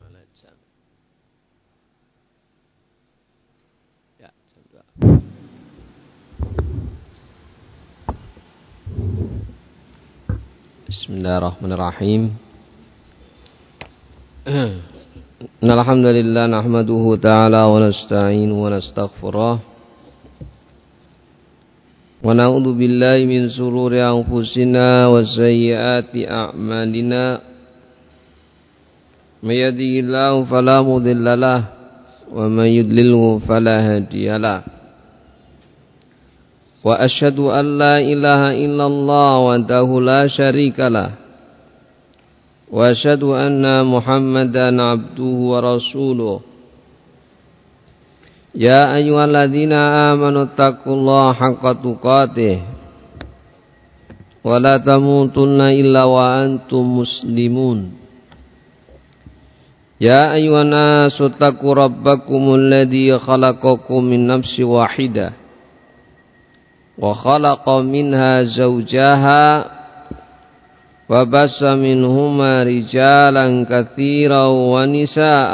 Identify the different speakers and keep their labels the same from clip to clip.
Speaker 1: Mana jam? Ya, jam 2. Bismillahirrahmanirrahim. Alhamdulillah nahmaduhu ta'ala wa nasta'inu wa nastaghfiruh. ونعوذ بالله من سرور أنفسنا وسيئات أعمالنا من يهده الله فلا مضل له ومن يضلله فلا هادي له وأشهد أن لا إله إلا الله وحده لا شريك له وأشهد أن محمدا عبده ورسوله يا أيها الذين آمنوا اتقوا الله حق تقاته ولا تموتن إلا وأنتم مسلمون يا أيها الناس اتقوا ربكم الذي خلقكم من نفس واحدة وخلق منها زوجها وبس منهما رجالا كثيرا ونساء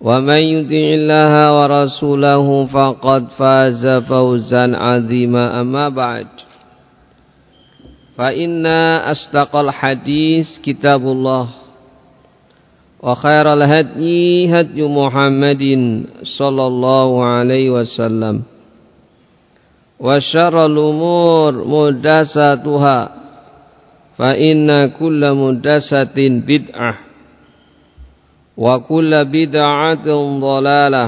Speaker 1: ومن يطع الله ورسوله فقد فاز فوزا عظيما أما بعد فإن أصدق الحديث كتاب الله وخير الهدي هدي محمد صلى الله عليه وسلم وشر الأمور مدساتها فإن كل مدسة بدعة وكل بدعة ضلالة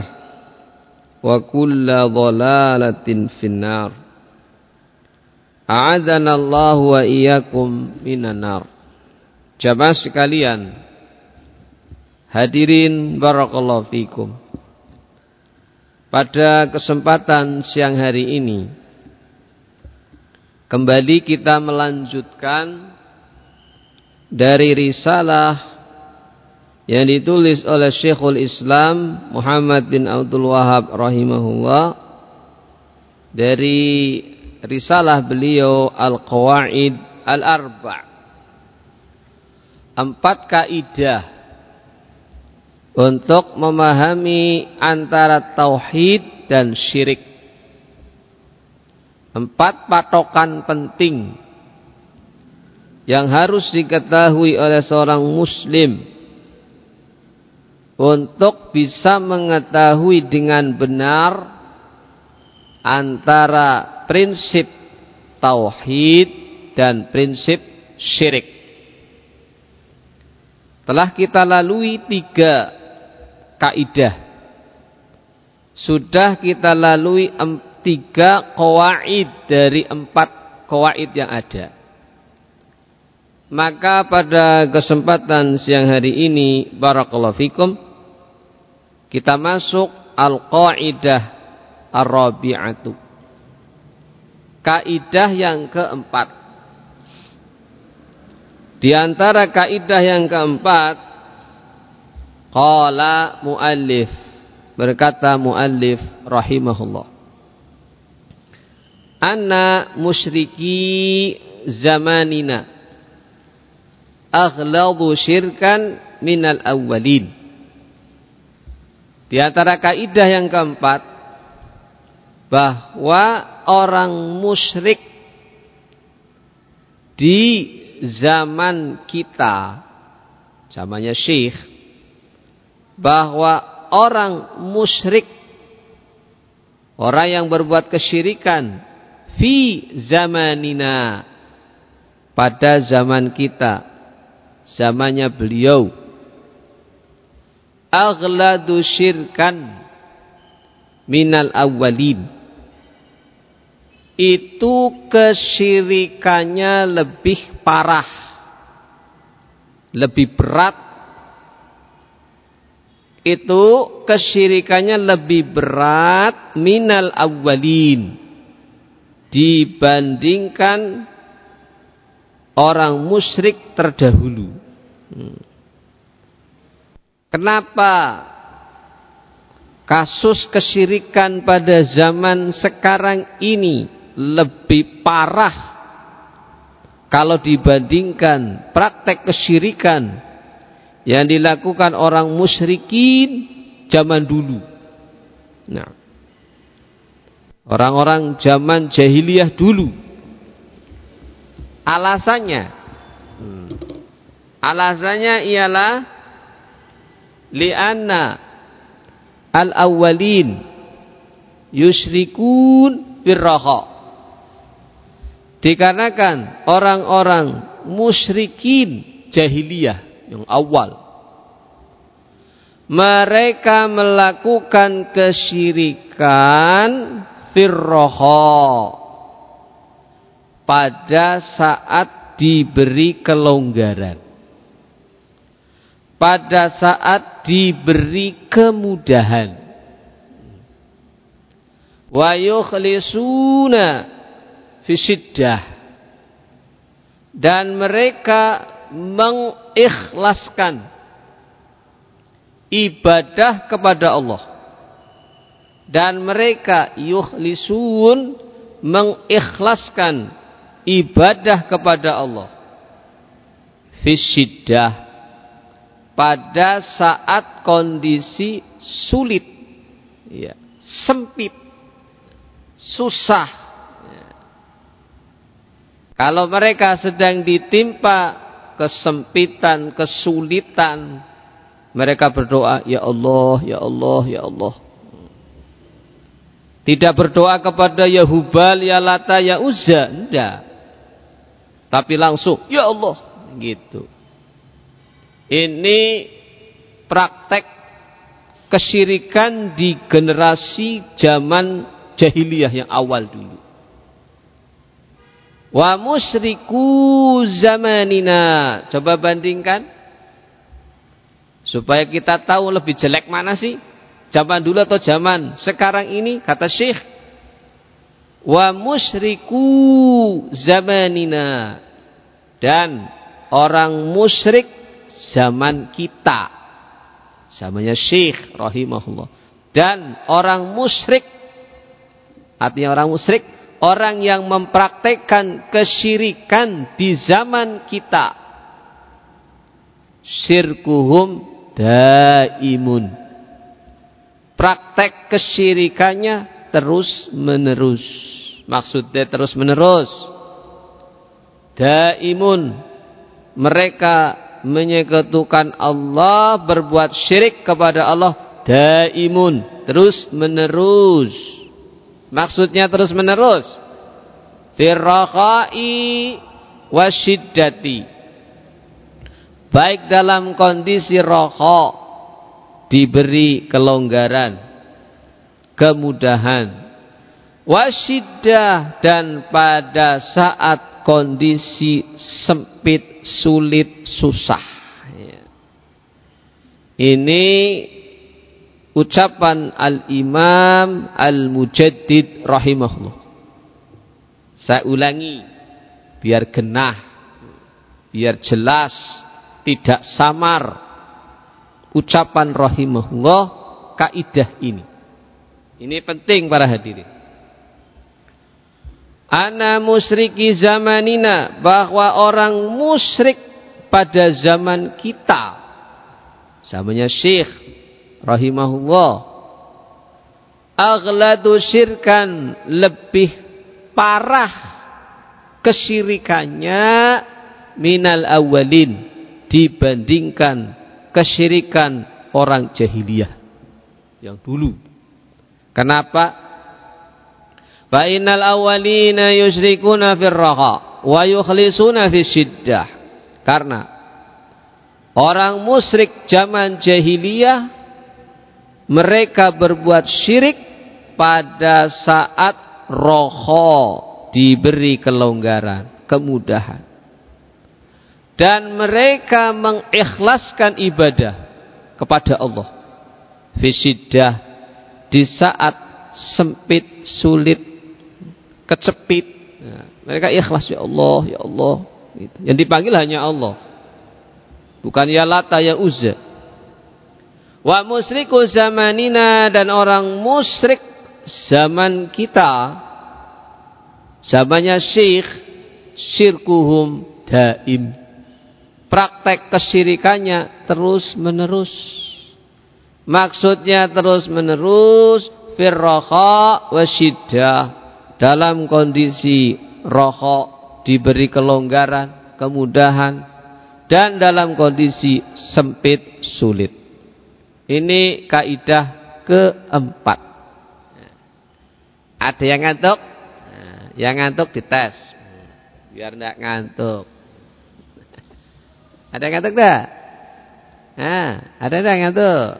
Speaker 1: وكل ضلالة في النار أعاذنا الله وإياكم من النار Jamaah sekalian Hadirin Barakallahu Fikum Pada kesempatan siang hari ini Kembali kita melanjutkan Dari risalah yang ditulis oleh Syekhul Islam Muhammad bin Abdul Wahab rahimahullah dari risalah beliau Al-Qawaid Al-Arba' empat kaidah untuk memahami antara tauhid dan syirik. Empat patokan penting yang harus diketahui oleh seorang muslim untuk bisa mengetahui dengan benar antara prinsip tauhid dan prinsip syirik. Telah kita lalui tiga kaidah. Sudah kita lalui tiga kawaid dari empat kawaid yang ada. Maka pada kesempatan siang hari ini barakallahu fikum kita masuk al-qaidah ar-rabi'atu. Kaidah yang keempat. Di antara kaidah yang keempat, qala muallif berkata muallif rahimahullah. Anna musyriki zamanina aghladu syirkan minal awwalin. Di antara kaidah yang keempat bahwa orang musyrik di zaman kita zamannya syekh bahwa orang musyrik orang yang berbuat kesyirikan fi zamanina pada zaman kita zamannya beliau aghladu syirkan minal awwalin itu kesyirikannya lebih parah lebih berat itu kesyirikannya lebih berat minal awwalin dibandingkan orang musyrik terdahulu. Hmm. Kenapa kasus kesyirikan pada zaman sekarang ini lebih parah kalau dibandingkan praktek kesyirikan yang dilakukan orang musyrikin zaman dulu. Nah, orang-orang zaman jahiliyah dulu. Alasannya, hmm, alasannya ialah li'anna al-awwalin yusyrikun birraha. Dikarenakan orang-orang musyrikin jahiliyah yang awal mereka melakukan kesyirikan firroho pada saat diberi kelonggaran pada saat diberi kemudahan. Wa yukhlisuna fisiddah dan mereka mengikhlaskan ibadah kepada Allah. Dan mereka yukhlisun mengikhlaskan ibadah kepada Allah. Fisiddah pada saat kondisi sulit ya, sempit susah ya. kalau mereka sedang ditimpa kesempitan kesulitan mereka berdoa ya Allah ya Allah ya Allah. Tidak berdoa kepada ya Hubal ya Lata ya Uzza. Tidak. Tapi langsung ya Allah. Gitu ini praktek kesyirikan di generasi zaman jahiliyah yang awal dulu. Wa musyriku zamanina. Coba bandingkan. Supaya kita tahu lebih jelek mana sih. Zaman dulu atau zaman sekarang ini. Kata Syekh. Wa musyriku zamanina. Dan orang musyrik zaman kita. Zamannya Syekh rahimahullah. Dan orang musyrik artinya orang musyrik orang yang mempraktekkan kesyirikan di zaman kita. Syirkuhum daimun. Praktek kesyirikannya terus menerus. Maksudnya terus menerus. Daimun. Mereka menyekutukan Allah, berbuat syirik kepada Allah daimun, terus menerus. Maksudnya terus menerus. Firrakhai wasyiddati. Baik dalam kondisi roha diberi kelonggaran, kemudahan, wasyidah dan pada saat kondisi sempit sulit, susah. Ya. Ini ucapan Al-Imam Al-Mujaddid rahimahullah. Saya ulangi biar genah, biar jelas, tidak samar ucapan rahimahullah kaidah ini. Ini penting para hadirin. Ana musyriki zamanina bahwa orang musyrik pada zaman kita. Zamannya Syekh rahimahullah. Aghladu syirkan lebih parah kesyirikannya minal awalin dibandingkan kesyirikan orang jahiliyah yang dulu. Kenapa Fa innal awwalina yusyrikuna fir raha wa yukhlisuna fis syiddah. Karena orang musyrik zaman jahiliyah mereka berbuat syirik pada saat roho diberi kelonggaran, kemudahan. Dan mereka mengikhlaskan ibadah kepada Allah. Fisidah di saat sempit, sulit, kecepit. Nah, mereka ikhlas ya Allah, ya Allah. Gitu. Yang dipanggil hanya Allah. Bukan ya Lata ya Uzza. Wa musriku zamanina dan orang musyrik zaman kita zamannya syekh syirkuhum daim praktek kesyirikannya terus menerus maksudnya terus menerus firroha wasyiddah dalam kondisi rohok diberi kelonggaran kemudahan dan dalam kondisi sempit sulit ini kaidah keempat. Ada yang ngantuk? Yang ngantuk dites. Biar tidak ngantuk. Ada yang ngantuk tidak? Ada yang ngantuk?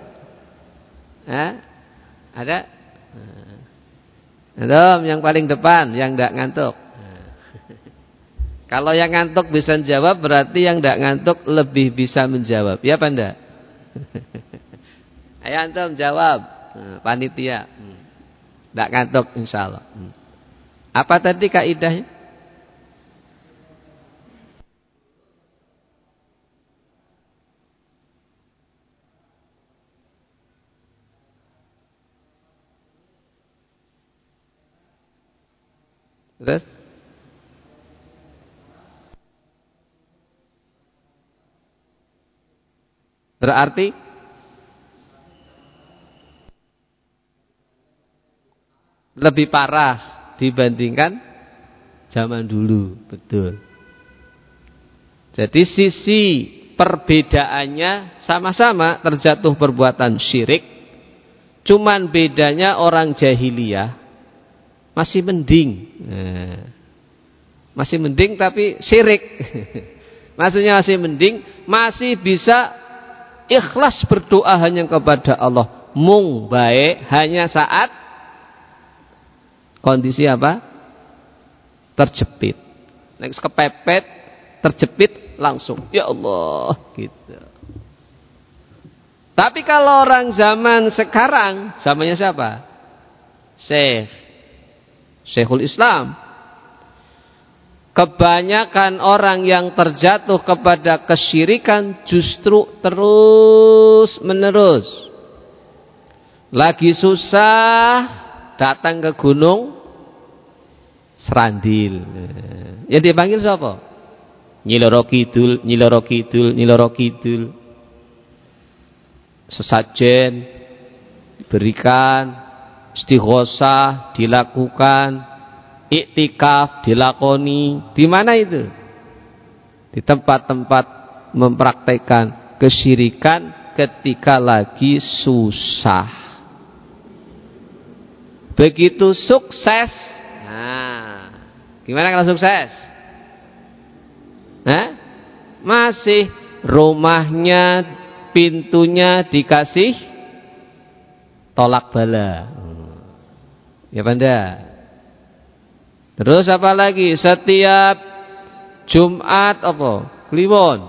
Speaker 1: Ada? Yang paling depan yang tidak ngantuk. Kalau yang ngantuk bisa menjawab berarti yang tidak ngantuk lebih bisa menjawab. Ya apa enggak? Ayo antum jawab. Hmm, panitia. Tidak hmm. ngantuk insyaallah. Hmm. Apa tadi kaidahnya? Terus? Berarti lebih parah dibandingkan zaman dulu, betul. Jadi sisi perbedaannya sama-sama terjatuh perbuatan syirik, cuman bedanya orang jahiliyah masih mending. Nah, masih mending tapi syirik. Maksudnya masih mending, masih bisa ikhlas berdoa hanya kepada Allah. Mung baik hanya saat kondisi apa? Terjepit. Nek kepepet, terjepit langsung. Ya Allah, gitu. Tapi kalau orang zaman sekarang, zamannya siapa? Syekh. Syekhul Islam. Kebanyakan orang yang terjatuh kepada kesyirikan justru terus menerus. Lagi susah, datang ke gunung Serandil. Yang dipanggil siapa? Nyiloro Kidul, Nyiloro Kidul, Nyiloro Kidul. Sesajen diberikan, istighosah dilakukan, iktikaf dilakoni. Di mana itu? Di tempat-tempat mempraktekkan kesyirikan ketika lagi susah. Begitu sukses. Nah, gimana kalau sukses? Nah, masih rumahnya, pintunya dikasih tolak bala. Ya banda. Terus apa lagi? Setiap Jumat apa? Kliwon.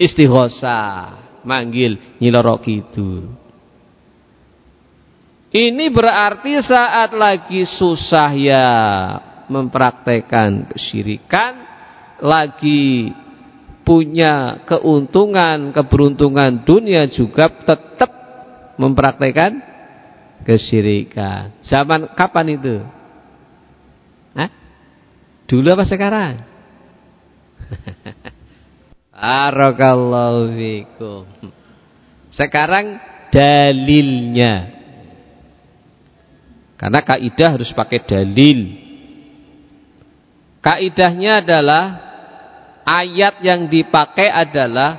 Speaker 1: Istighosa, manggil nyiloro kidul. Ini berarti saat lagi susah ya mempraktekkan kesyirikan, lagi punya keuntungan, keberuntungan dunia juga tetap mempraktekkan kesyirikan. Zaman kapan itu? Hah? Dulu apa sekarang? Barakallahu. Sekarang dalilnya karena kaidah harus pakai dalil. Kaidahnya adalah ayat yang dipakai adalah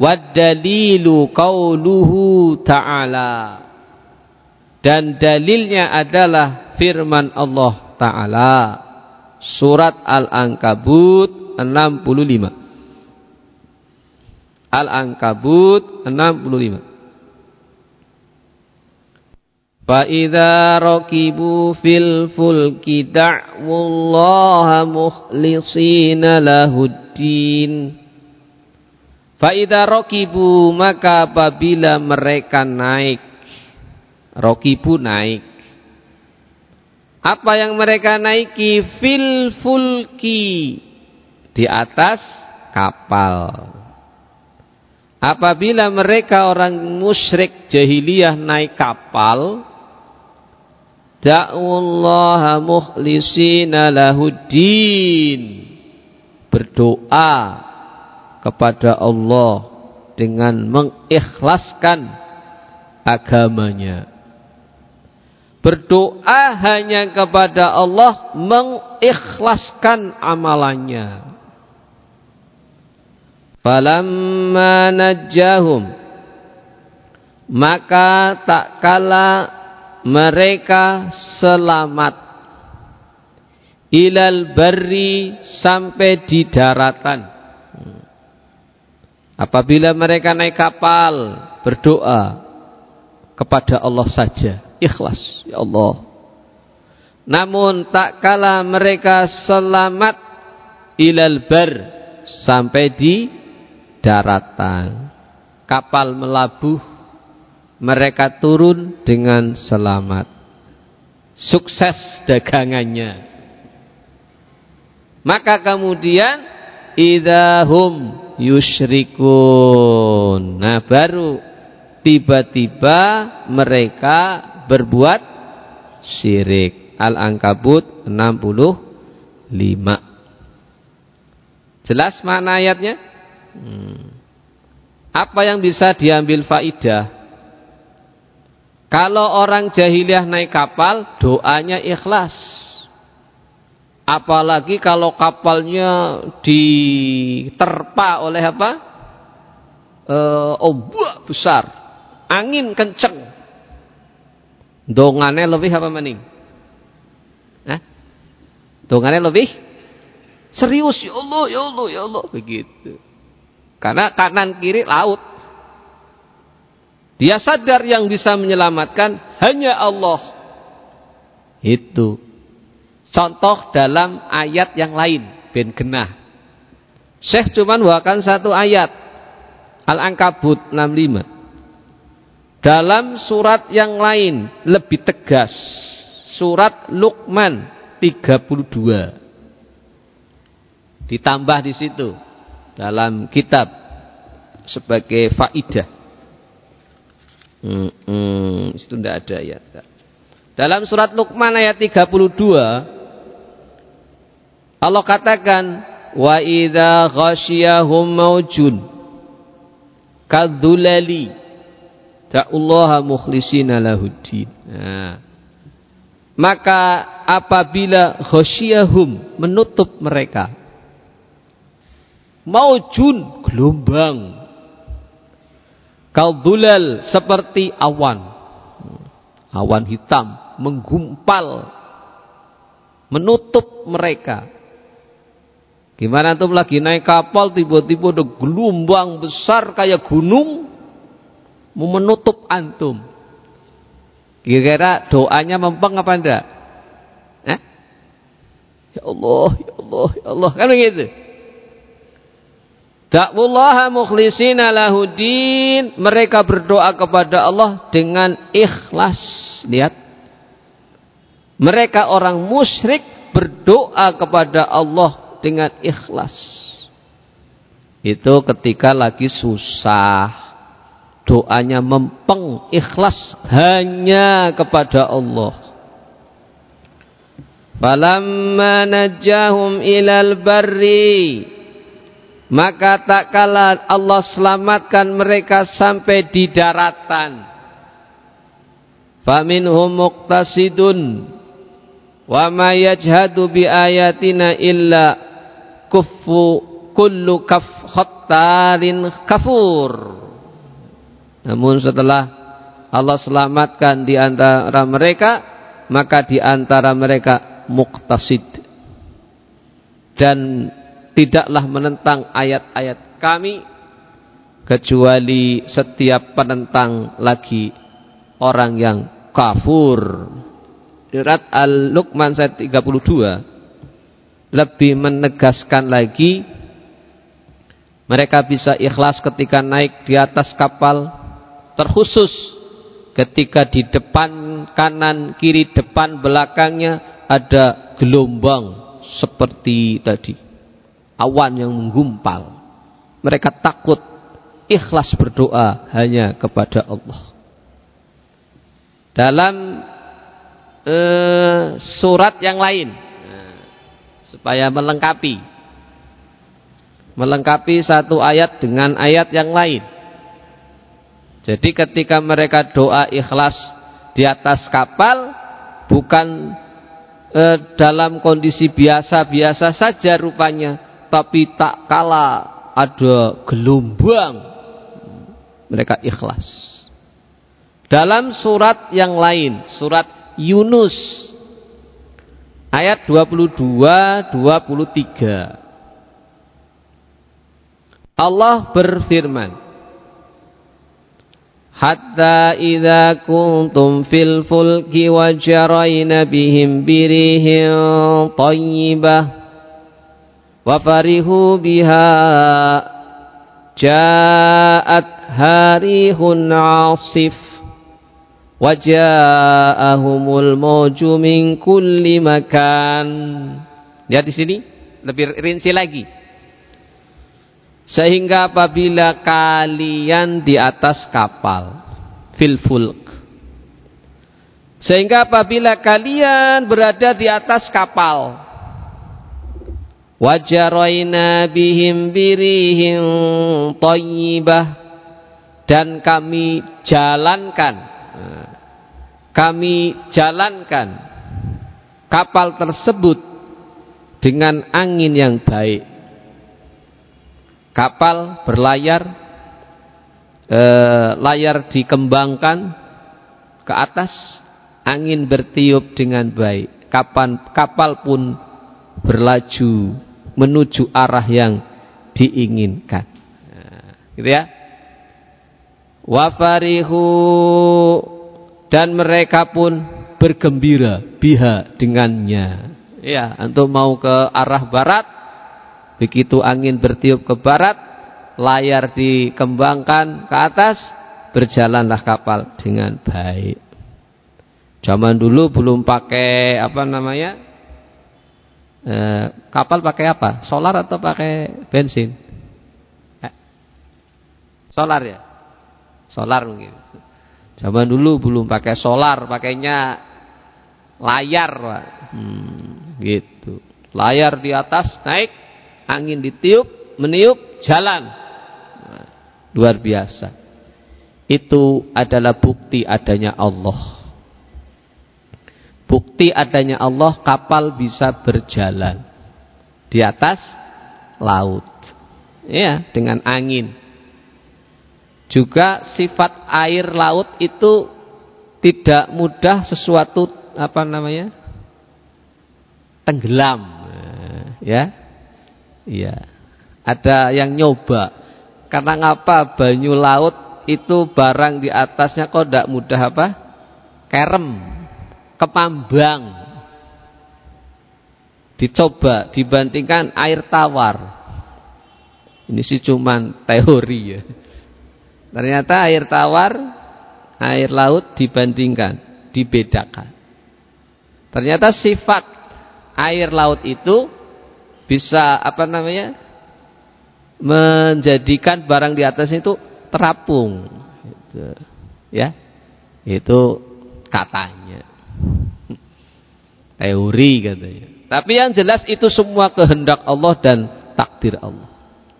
Speaker 1: wadalilu qauluhu ta'ala. Dan dalilnya adalah firman Allah taala. Surat Al-Ankabut 65. Al-Ankabut 65. فإذا ركبوا في الفلك دعوا الله مخلصين له الدين Faida rokibu maka apabila mereka naik, rokibu naik. Apa yang mereka naiki fil fulki di atas kapal. Apabila mereka orang musyrik jahiliyah naik kapal, da'ullaha mukhlisina lahuddin. Berdoa kepada Allah dengan mengikhlaskan agamanya. Berdoa hanya kepada Allah mengikhlaskan amalannya. Falamma najjahum maka tak kala mereka selamat. Ilal barri sampai di daratan. Apabila mereka naik kapal berdoa kepada Allah saja, ikhlas, ya Allah. Namun tak kala mereka selamat ilal bar sampai di daratan. Kapal melabuh, mereka turun dengan selamat. Sukses dagangannya. Maka kemudian idahum yusyrikun. Nah, baru tiba-tiba mereka berbuat syirik. Al-Ankabut 65. Jelas mana ayatnya? Hmm. Apa yang bisa diambil faidah? Kalau orang jahiliyah naik kapal, doanya ikhlas. Apalagi kalau kapalnya diterpa oleh apa? E, ombak besar, angin kenceng. Dongannya lebih apa maning? Hah? Dongannya lebih serius ya Allah, ya Allah, ya Allah begitu. Karena kanan kiri laut. Dia sadar yang bisa menyelamatkan hanya Allah. Itu Contoh dalam ayat yang lain ben genah. Syekh cuma bawakan satu ayat. Al-Ankabut 65. Dalam surat yang lain lebih tegas. Surat Luqman 32. Ditambah di situ dalam kitab sebagai faidah. Hmm, hmm, itu tidak ada ayat. Dalam surat Luqman ayat 32 Allah katakan wa idza ghasyiyahum maujun kadzulali ta'ullaha mukhlishina lahuddin. Nah. Maka apabila ghasyiyahum menutup mereka maujun gelombang kadzulal seperti awan awan hitam menggumpal menutup mereka Gimana tuh lagi naik kapal tiba-tiba ada gelombang besar kayak gunung menutup antum. Kira-kira doanya mempeng apa enggak? Eh? Ya Allah, ya Allah, ya Allah. Kan begitu. Da'wullaha mukhlisina lahudin. Mereka berdoa kepada Allah dengan ikhlas. Lihat. Mereka orang musyrik berdoa kepada Allah dengan ikhlas. Itu ketika lagi susah. Doanya mempeng ikhlas hanya kepada Allah. Falamma najahum ilal barri maka tak kala Allah selamatkan mereka sampai di daratan. Faminhum muqtasidun wa ma yajhadu bi ayatina illa kufu kullu kaf khattarin kafur. Namun setelah Allah selamatkan di antara mereka, maka di antara mereka muktasid. Dan tidaklah menentang ayat-ayat kami kecuali setiap penentang lagi orang yang kafur. Surat Al-Luqman ayat 32 lebih menegaskan lagi Mereka bisa ikhlas ketika naik di atas kapal terkhusus ketika di depan kanan kiri depan belakangnya ada gelombang seperti tadi. Awan yang menggumpal. Mereka takut ikhlas berdoa hanya kepada Allah. Dalam uh, surat yang lain nah, supaya melengkapi. Melengkapi satu ayat dengan ayat yang lain. Jadi ketika mereka doa ikhlas di atas kapal bukan e, dalam kondisi biasa-biasa saja rupanya, tapi tak kala ada gelombang mereka ikhlas. Dalam surat yang lain, surat Yunus ayat 22 23 Allah berfirman Hatta idza kuntum fil fulki wa jarayna bihim birihim tayyibah wa farihu biha ja'at harihun asif wa ja'ahumul mawju min kulli makan. Lihat di sini lebih rinci lagi sehingga apabila kalian di atas kapal fil fulk. Sehingga apabila kalian berada di atas kapal wajaroina bihim birihim tayyibah dan kami jalankan kami jalankan kapal tersebut dengan angin yang baik kapal berlayar eh, layar dikembangkan ke atas angin bertiup dengan baik. Kapan kapal pun berlaju menuju arah yang diinginkan. Nah, gitu ya. Wafarihu dan mereka pun bergembira biha dengannya. Ya untuk mau ke arah barat Begitu angin bertiup ke barat, layar dikembangkan ke atas, berjalanlah kapal dengan baik. Zaman dulu belum pakai apa namanya? E, kapal pakai apa? Solar atau pakai bensin? Eh, solar ya? Solar mungkin. Zaman dulu belum pakai solar, pakainya layar. Hmm, gitu. Layar di atas naik angin ditiup, meniup, jalan. Nah, luar biasa. Itu adalah bukti adanya Allah. Bukti adanya Allah kapal bisa berjalan di atas laut. Ya, dengan angin. Juga sifat air laut itu tidak mudah sesuatu apa namanya? tenggelam. Ya, Iya. Ada yang nyoba. Karena ngapa banyu laut itu barang di atasnya kok tidak mudah apa? Kerem, kepambang. Dicoba dibandingkan air tawar. Ini sih cuman teori ya. Ternyata air tawar, air laut dibandingkan, dibedakan. Ternyata sifat air laut itu bisa apa namanya menjadikan barang di atas itu terapung gitu. ya itu katanya. Teori katanya. Tapi yang jelas itu semua kehendak Allah dan takdir Allah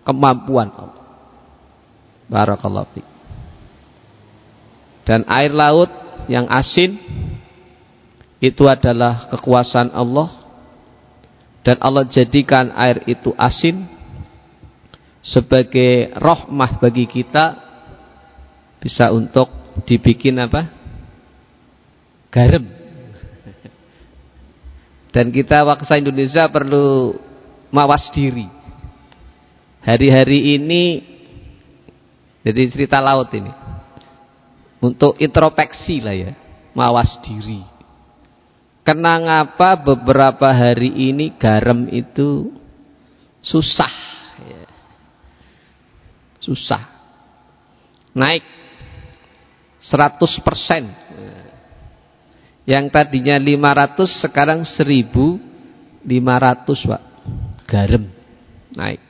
Speaker 1: kemampuan Allah. Barakallahu dan air laut yang asin itu adalah kekuasaan Allah dan Allah jadikan air itu asin sebagai rahmah bagi kita bisa untuk dibikin apa? garam. Dan kita waksa Indonesia perlu mawas diri. Hari-hari ini jadi cerita laut ini. Untuk introspeksi lah ya, mawas diri. Kenapa beberapa hari ini garam itu susah? Ya. Susah. Naik 100 persen. Yang tadinya 500 sekarang 1500 Pak. Garam naik.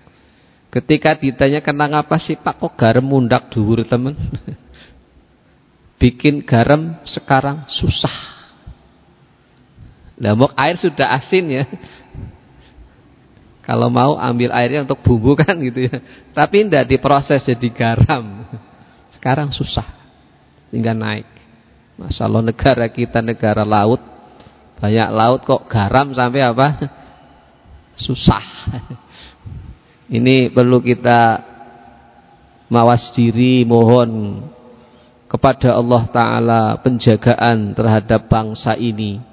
Speaker 1: Ketika ditanya kenang apa sih Pak kok garam mundak dhuwur teman? Bikin garam sekarang susah. Lah air sudah asin ya. Kalau mau ambil airnya untuk bumbu kan gitu ya. Tapi tidak diproses jadi garam. Sekarang susah. Hingga naik. Masya Allah negara kita negara laut. Banyak laut kok garam sampai apa? Susah. Ini perlu kita mawas diri mohon kepada Allah Ta'ala penjagaan terhadap bangsa ini.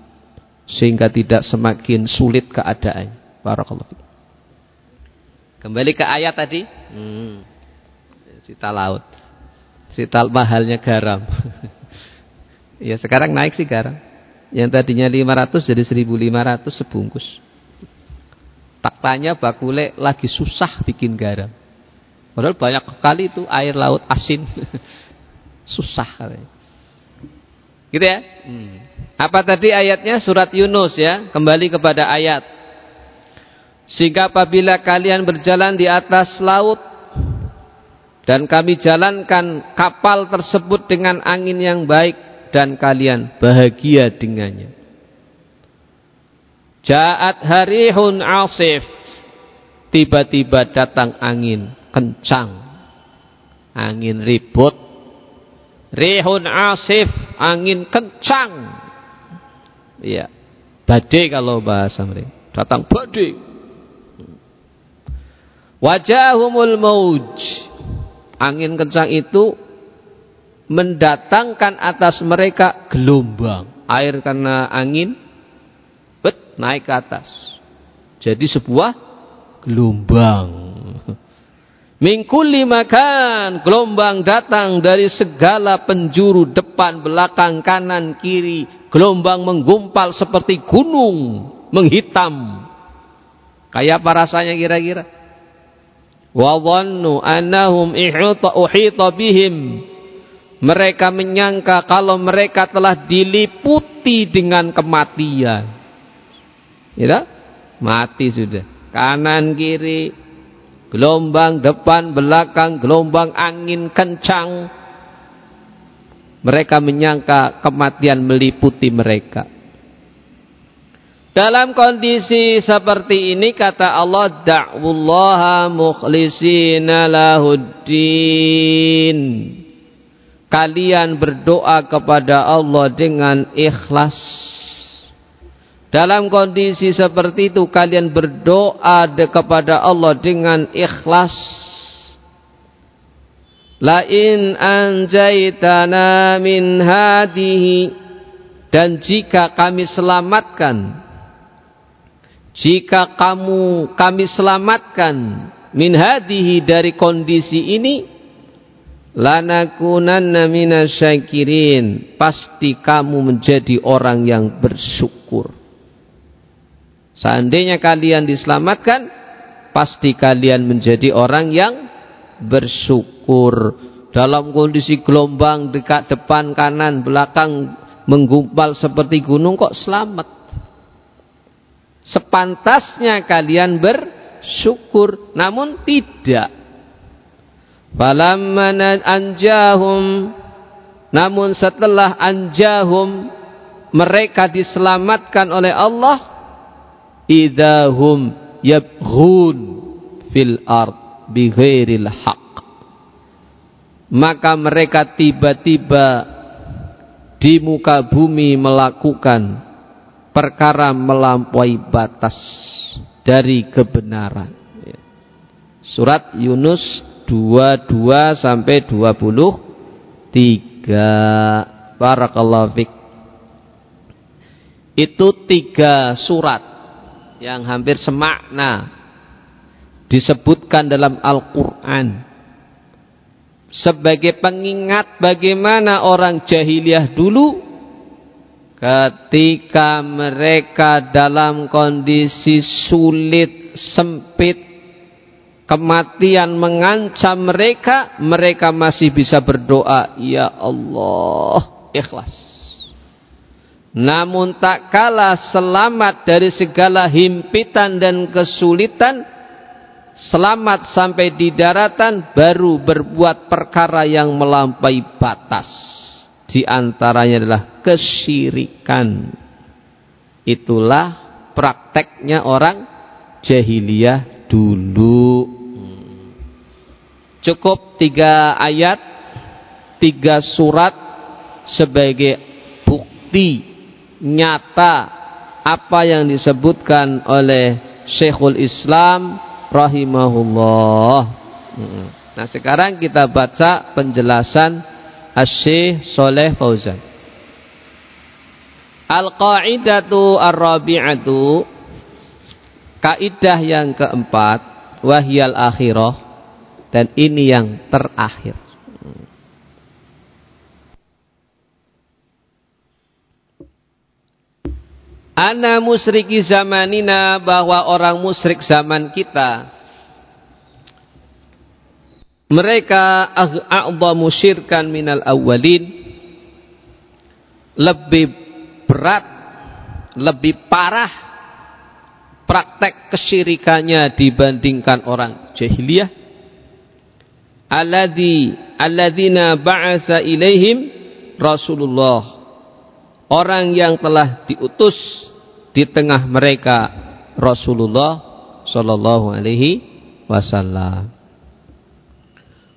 Speaker 1: Sehingga tidak semakin sulit keadaan. Barakallahu Kembali ke ayat tadi. Hmm. Sita laut. Sita mahalnya garam. ya sekarang naik sih garam. Yang tadinya 500 jadi 1500 sebungkus. Tak tanya bakule lagi susah bikin garam. Padahal banyak sekali itu air laut asin. susah katanya. Gitu ya? Hmm. Apa tadi ayatnya? Surat Yunus ya. Kembali kepada ayat. Sehingga apabila kalian berjalan di atas laut dan kami jalankan kapal tersebut dengan angin yang baik dan kalian bahagia dengannya. Ja'at harihun asif. Tiba-tiba datang angin kencang. Angin ribut. Rihun asif, angin kencang. Iya. Badai kalau bahasa mereka. Datang badai. Wajahumul mauj. Angin kencang itu mendatangkan atas mereka gelombang. Air karena angin bet naik ke atas. Jadi sebuah gelombang. Mingkuli makan gelombang datang dari segala penjuru depan, belakang, kanan, kiri. Gelombang menggumpal seperti gunung menghitam. Kayak apa rasanya kira-kira? wa dhannu annahum uhita bihim mereka menyangka kalau mereka telah diliputi dengan kematian ya mati sudah kanan kiri gelombang depan belakang gelombang angin kencang mereka menyangka kematian meliputi mereka dalam kondisi seperti ini kata Allah da'wullaha mukhlisina lahuddin. Kalian berdoa kepada Allah dengan ikhlas. Dalam kondisi seperti itu kalian berdoa kepada Allah dengan ikhlas. La in anjaitana min hadihi. Dan jika kami selamatkan jika kamu kami selamatkan min hadihi dari kondisi ini lanakunanna minasyakirin. Pasti kamu menjadi orang yang bersyukur seandainya kalian diselamatkan pasti kalian menjadi orang yang bersyukur dalam kondisi gelombang dekat depan kanan belakang menggumpal seperti gunung kok selamat Sepantasnya kalian bersyukur, namun tidak. Falamma anjahum namun setelah anjahum mereka diselamatkan oleh Allah idahum yabghun fil ard bighairil haq maka mereka tiba-tiba di muka bumi melakukan perkara melampaui batas dari kebenaran. Surat Yunus 22 sampai 23. Barakallahu fik. Itu tiga surat yang hampir semakna disebutkan dalam Al-Quran sebagai pengingat bagaimana orang jahiliyah dulu ketika mereka dalam kondisi sulit, sempit, kematian mengancam mereka, mereka masih bisa berdoa, "Ya Allah," ikhlas. Namun tak kalah selamat dari segala himpitan dan kesulitan, selamat sampai di daratan baru berbuat perkara yang melampaui batas. Di antaranya adalah kesyirikan. Itulah prakteknya orang jahiliyah dulu. Cukup tiga ayat, tiga surat sebagai bukti nyata apa yang disebutkan oleh Syekhul Islam rahimahullah. Nah sekarang kita baca penjelasan Asyih Soleh Fauzan. Al-qa'idatu ar-rabi'atu kaidah yang keempat wahyal akhirah dan ini yang terakhir. Ana musriki zamanina bahwa orang musyrik zaman kita. Mereka a'dhamu syirkan minal awwalin. Lebih berat lebih parah praktek kesyirikannya dibandingkan orang jahiliyah. Alladzi alladzina ba'asa ilaihim Rasulullah. Orang yang telah diutus di tengah mereka Rasulullah sallallahu alaihi wasallam.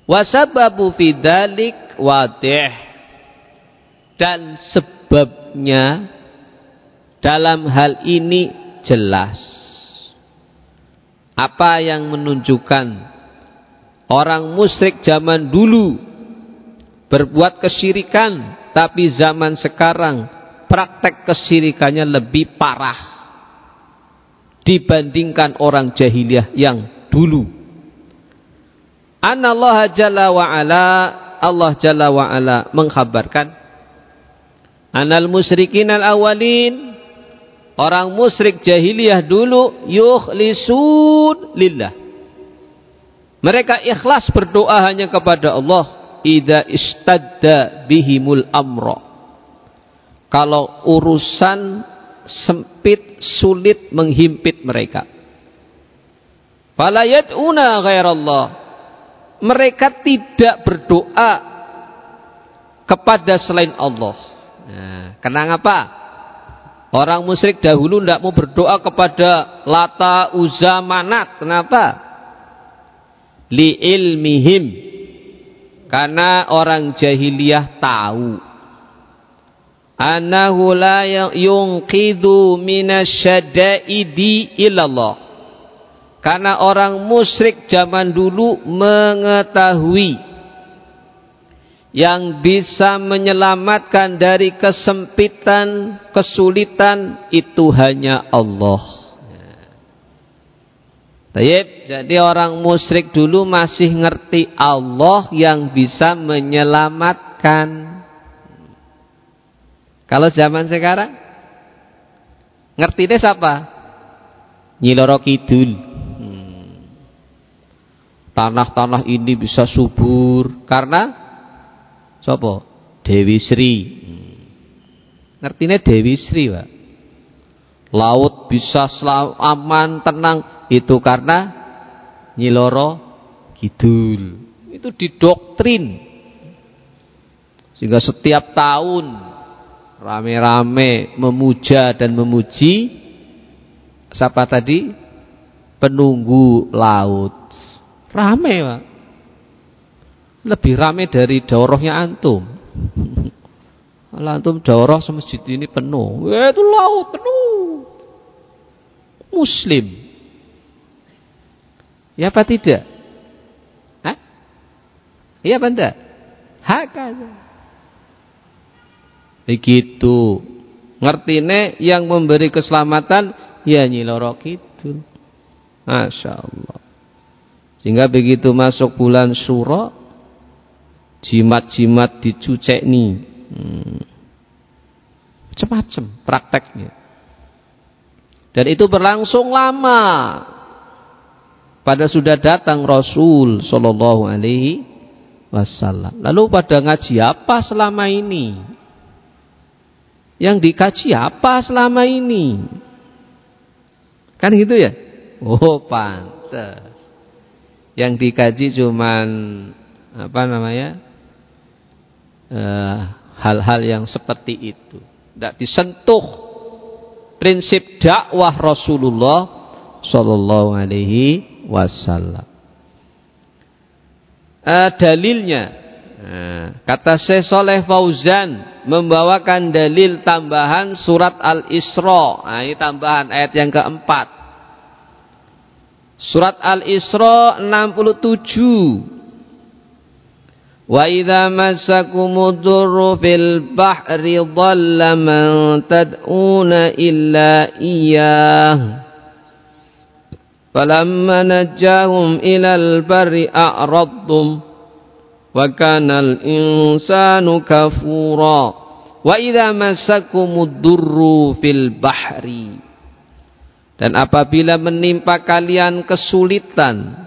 Speaker 1: Wasababu fidzalik wadih. Dan sebabnya dalam hal ini jelas. Apa yang menunjukkan Orang musyrik zaman dulu berbuat kesyirikan, tapi zaman sekarang praktek kesyirikannya lebih parah dibandingkan orang jahiliyah yang dulu. Anallah jalla wa ala Allah jalla wa ala mengkhabarkan anal musyrikin al awalin orang musyrik jahiliyah dulu yukhlisun lillah mereka ikhlas berdoa hanya kepada Allah. Ida istadda bihimul amro. Kalau urusan sempit, sulit menghimpit mereka. Falayat una ghairallah. Mereka tidak berdoa kepada selain Allah. Nah, kenapa? Orang musyrik dahulu tidak mau berdoa kepada Lata, Uzza, Manat. Kenapa? li ilmihim karena orang jahiliyah tahu annahu la yunqidhu minasyadaidi illallah karena orang musyrik zaman dulu mengetahui yang bisa menyelamatkan dari kesempitan, kesulitan itu hanya Allah. Jadi orang musyrik dulu masih ngerti Allah yang bisa menyelamatkan. Kalau zaman sekarang ngerti deh siapa? Nyiloro Kidul. Hmm. Tanah-tanah ini bisa subur karena siapa? Dewi Sri. Hmm. Ngertine Dewi Sri, Pak. Laut bisa selalu aman, tenang itu karena Nyiloro Kidul. Itu didoktrin. Sehingga setiap tahun rame-rame memuja dan memuji siapa tadi? Penunggu laut. Rame, Pak. Lebih rame dari daurahnya antum. Antum daurah semasjid ini penuh. Ya, itu laut penuh. Muslim. Ya apa tidak? Hah? Iya apa. Begitu. Ngertine yang memberi keselamatan ya nyiloro itu. Masya Allah. Sehingga begitu masuk bulan suro, jimat-jimat dicucek nih. Hmm. Macam-macam prakteknya. Dan itu berlangsung lama. pada sudah datang Rasul Shallallahu Alaihi Wasallam. Lalu pada ngaji apa selama ini? Yang dikaji apa selama ini? Kan gitu ya? Oh pantas. Yang dikaji cuman apa namanya? Eh, hal-hal uh, yang seperti itu. Tidak disentuh prinsip dakwah Rasulullah Sallallahu Alaihi wasallam. Uh, dalilnya kata Syekh Soleh Fauzan membawakan dalil tambahan surat Al-Isra. Nah, ini tambahan ayat yang keempat. Surat Al-Isra 67. Wa idza massakumudurru fil bahri dhalla man tad'una illa iyyah falamma najahum ilal barri a'radtum insanu kafura. Wa idza massakumud durru fil bahri. Dan apabila menimpa kalian kesulitan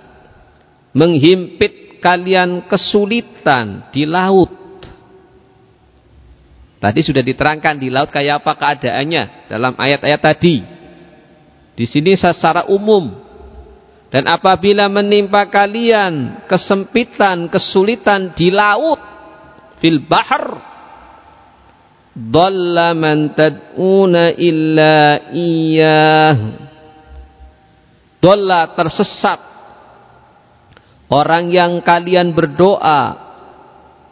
Speaker 1: menghimpit kalian kesulitan di laut. Tadi sudah diterangkan di laut kayak apa keadaannya dalam ayat-ayat tadi. Di sini secara umum dan apabila menimpa kalian kesempitan, kesulitan di laut, fil bahr, dhalla man tad'una illa iyah. Dhalla tersesat orang yang kalian berdoa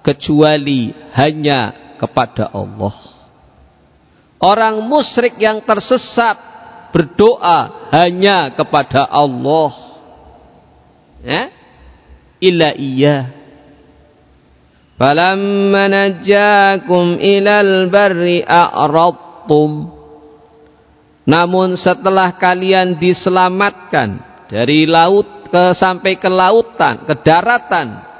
Speaker 1: kecuali hanya kepada Allah. Orang musyrik yang tersesat berdoa hanya kepada Allah ya illa iya. Falamma najjakum ilal barri a'radtum. Namun setelah kalian diselamatkan dari laut ke sampai ke lautan ke daratan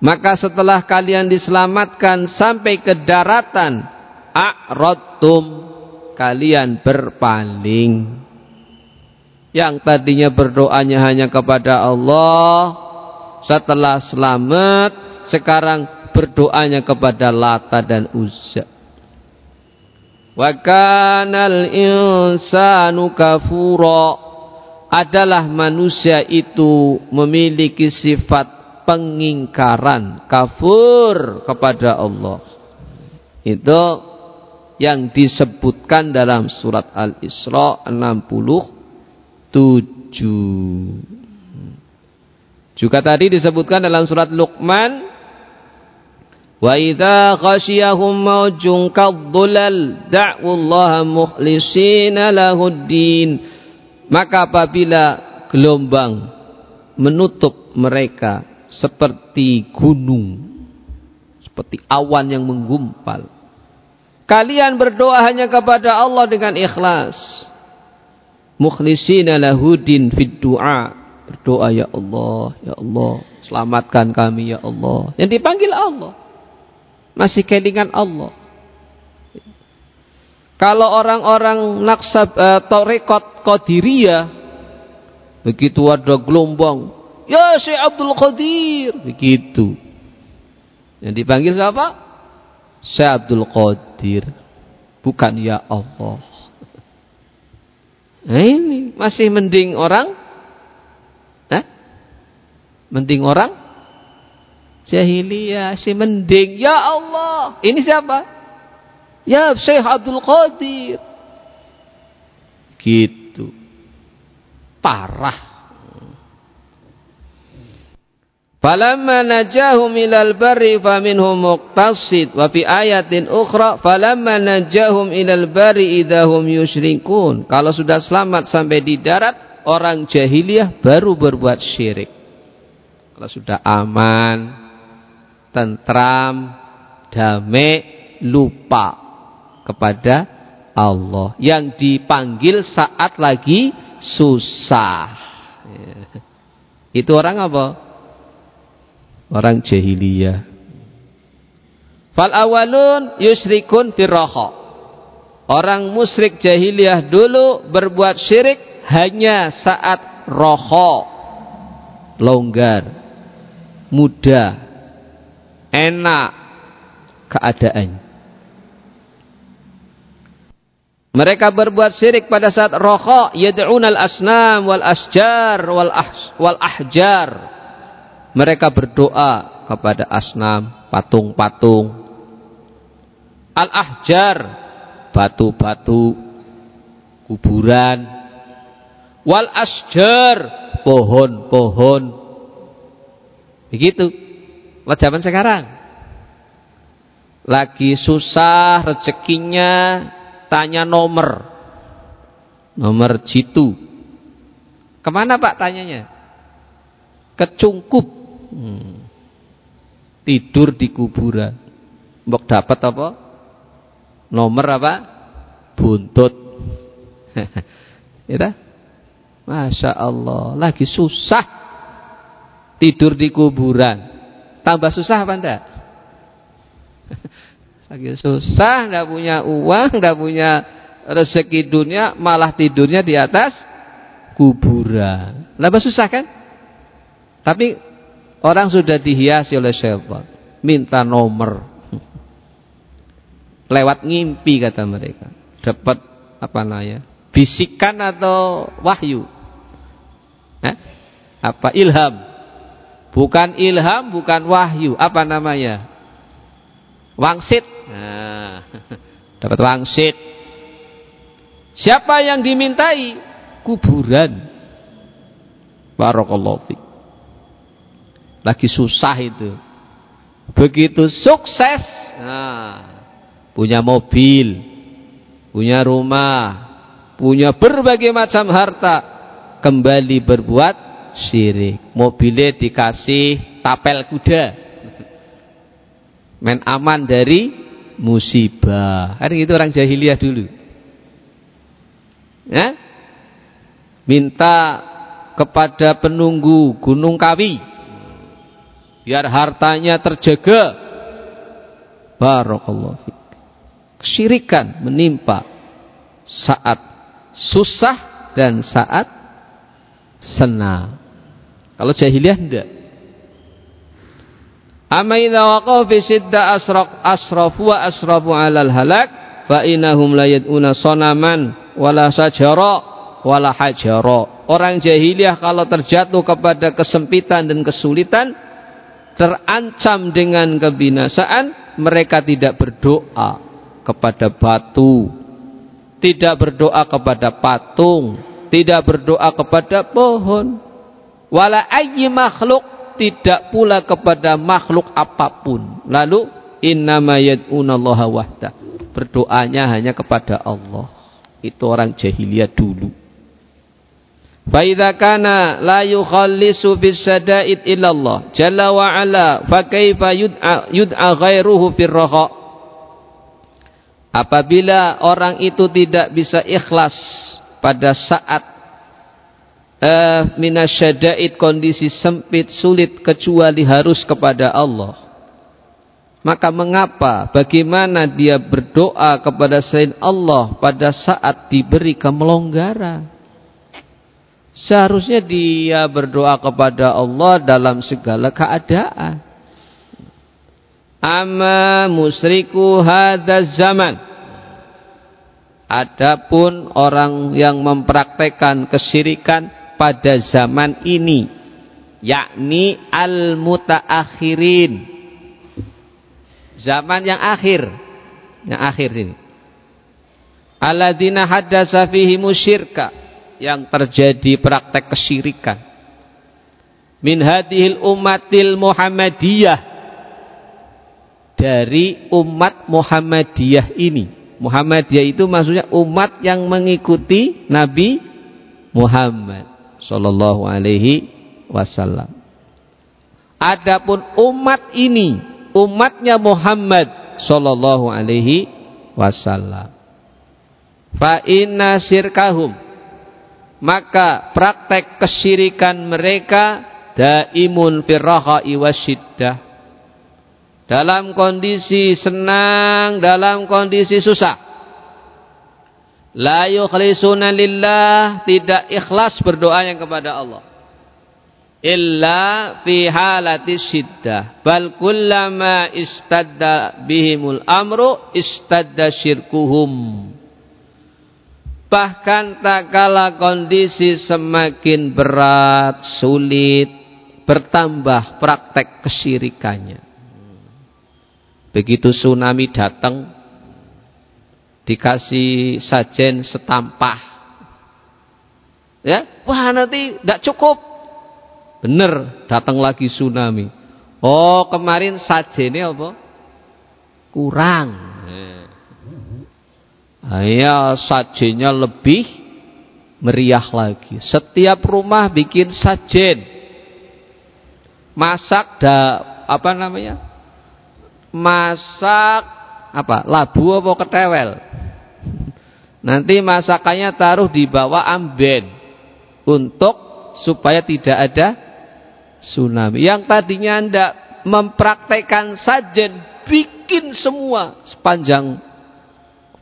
Speaker 1: maka setelah kalian diselamatkan sampai ke daratan a'radtum kalian berpaling yang tadinya berdoanya hanya kepada Allah setelah selamat sekarang berdoanya kepada Lata dan Uzza. Wa kanal insanu kafura. Adalah manusia itu memiliki sifat pengingkaran kafur kepada Allah. Itu yang disebutkan dalam surat Al-Isra 60 tujuh. Juga tadi disebutkan dalam surat Luqman Wa idza ghasyiyahum mawjun kadhulal da'u Allah mukhlishina lahuddin maka apabila gelombang menutup mereka seperti gunung seperti awan yang menggumpal kalian berdoa hanya kepada Allah dengan ikhlas mukhlisina lahudin fid du'a. Berdoa ya Allah ya Allah selamatkan kami ya Allah. Yang dipanggil Allah. Masih kelingan Allah. Kalau orang-orang naksab uh, tarekat qadiriyah begitu ada gelombang ya Syekh Abdul Qadir begitu. Yang dipanggil siapa? Syekh Abdul Qadir. Bukan ya Allah Nah ini masih mending orang. Hah? Mending orang? Jahiliyah si mending. Ya Allah. Ini siapa? Ya Syekh Abdul Qadir. Gitu. Parah Falamma najahum ilal barri faminhum muqtasid wa fi ayatin ukhra falamma najahum ilal barri idahum yusyrikun. Kalau sudah selamat sampai di darat, orang jahiliyah baru berbuat syirik. Kalau sudah aman, tentram, damai, lupa kepada Allah yang dipanggil saat lagi susah. Itu orang apa? Orang jahiliyah. Fal awalun yusrikun firraha. Orang musyrik jahiliyah dulu berbuat syirik hanya saat roho longgar mudah enak keadaan mereka berbuat syirik pada saat roho yad'unal asnam wal asjar wal, wal ahjar mereka berdoa kepada asnam patung-patung. Al ahjar batu-batu kuburan. Wal asjar pohon-pohon. Begitu. Lah zaman sekarang. Lagi susah rezekinya tanya nomor. Nomor jitu. Ke mana pak tanyanya? Kecungkup hmm. tidur di kuburan. Mbok dapat apa? Nomor apa? Buntut. Ya Masya Allah. Lagi susah tidur di kuburan. Tambah susah apa enggak lagi susah nggak punya uang nggak punya rezeki dunia malah tidurnya di atas kuburan. Tambah susah kan? Tapi orang sudah dihiasi oleh syaitan. Minta nomor. Lewat ngimpi kata mereka. Dapat apa namanya bisikan atau wahyu. Eh? apa? Ilham. Bukan ilham bukan wahyu. Apa namanya? Wangsit. Nah, dapat wangsit. Siapa yang dimintai? Kuburan. Barakallahu lagi susah itu begitu sukses nah punya mobil, punya rumah, punya berbagai macam harta, kembali berbuat syirik. Mobilnya dikasih tapel kuda. Men aman dari musibah. Kan itu orang jahiliyah dulu. Ya? Minta kepada penunggu Gunung Kawi biar hartanya terjaga. Barakallahu kesyirikan menimpa saat susah dan saat senang. Kalau jahiliyah tidak. Amma idza waqaw fi sidda asraq asrafu wa asrafu 'alal halak fa innahum la yad'una sanaman wala sajara wala hajara. Orang jahiliyah kalau terjatuh kepada kesempitan dan kesulitan terancam dengan kebinasaan mereka tidak berdoa kepada batu, tidak berdoa kepada patung, tidak berdoa kepada pohon, wala ayyi makhluk, tidak pula kepada makhluk apa pun. Lalu innama yad'unallaha wahda. Berdoanya hanya kepada Allah. Itu orang jahiliyah dulu. Yukhallisu bis sadaid illallah jalla wa ala fa kaifa yud'a yud'a ghairuhu fir raha Apabila orang itu tidak bisa ikhlas pada saat uh, minasyada'id kondisi sempit sulit kecuali harus kepada Allah. Maka mengapa bagaimana dia berdoa kepada selain Allah pada saat diberi kemelonggaran? Seharusnya dia berdoa kepada Allah dalam segala keadaan. Amma musriku hadaz zaman. Adapun orang yang mempraktekkan kesyirikan pada zaman ini yakni al-mutaakhirin. Zaman yang akhir. Yang akhir ini. Alladzina haddasa fihi musyirka yang terjadi praktek kesyirikan. Min hadhil ummatil Muhammadiyah dari umat Muhammadiyah ini. Muhammadiyah itu maksudnya umat yang mengikuti Nabi Muhammad sallallahu alaihi wasallam. Adapun umat ini, umatnya Muhammad sallallahu alaihi wasallam. Fa inna syirkahum maka praktek kesyirikan mereka daimun firraha'i wasyiddah dalam kondisi senang, dalam kondisi susah. La yukhlisuna lillah, tidak ikhlas berdoanya kepada Allah. Illa fi halati syiddah. Bal kullama istadda bihimul amru istadda syirkuhum. Bahkan tak kala kondisi semakin berat, sulit, bertambah praktek kesyirikannya. Begitu tsunami datang, dikasih sajen setampah. Ya, wah nanti tidak cukup. Bener, datang lagi tsunami. Oh, kemarin sajennya apa? Kurang. Ya, sajennya lebih meriah lagi. Setiap rumah bikin sajen. Masak da apa namanya? Masak apa? Labu apa ketewel? Nanti masakannya taruh di bawah amben untuk supaya tidak ada tsunami. Yang tadinya Anda mempraktekkan sajen, bikin semua sepanjang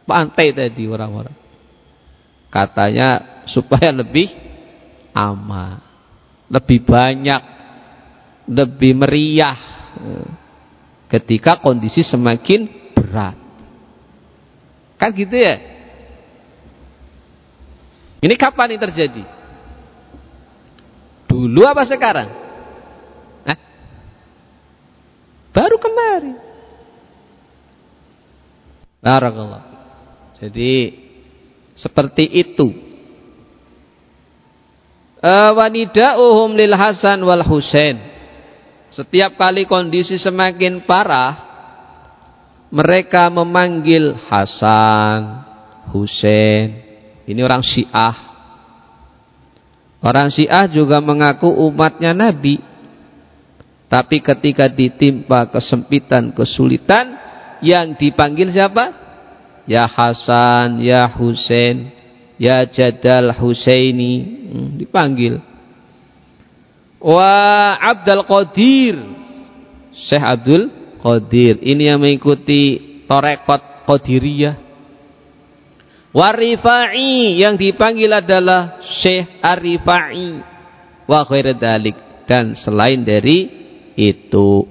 Speaker 1: pantai tadi orang-orang. Katanya supaya lebih aman, lebih banyak, lebih meriah ketika kondisi semakin berat. Kan gitu ya? Ini kapan ini terjadi? Dulu apa sekarang? Baru kemarin. Barakallah. Jadi seperti itu. Uh, wanida'uhum lil Hasan wal Husain. Setiap kali kondisi semakin parah, mereka memanggil Hasan, Husain, ini orang Syiah. Orang Syiah juga mengaku umatnya Nabi. Tapi ketika ditimpa kesempitan, kesulitan, yang dipanggil siapa? Ya Hasan, ya Husain, ya Jadal Husaini. Hmm, dipanggil. Wa Abdul Qadir. Syekh Abdul Qadir. Ini yang mengikuti Torekot Qadiriyah. Warifai yang dipanggil adalah Syekh Arifai wa khairadalik dan selain dari itu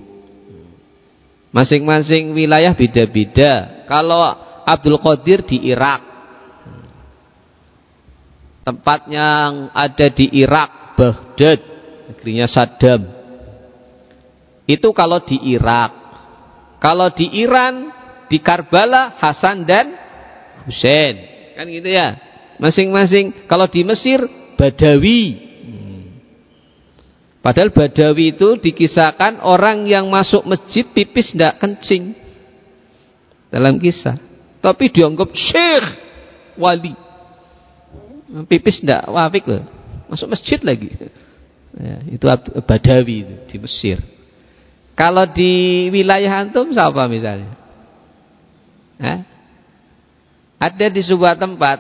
Speaker 1: masing-masing wilayah beda-beda. Kalau Abdul Qadir di Irak tempat yang ada di Irak Baghdad negerinya Saddam itu kalau di Irak kalau di Iran di Karbala Hasan dan Husain. Kan gitu ya. Masing-masing kalau di Mesir Badawi. Padahal Badawi itu dikisahkan orang yang masuk masjid pipis tidak kencing. Dalam kisah. Tapi dianggap syekh wali. Pipis tidak wafik loh. Masuk masjid lagi. Ya, itu Badawi itu, di Mesir. Kalau di wilayah antum siapa misalnya? Hah? Ada di sebuah tempat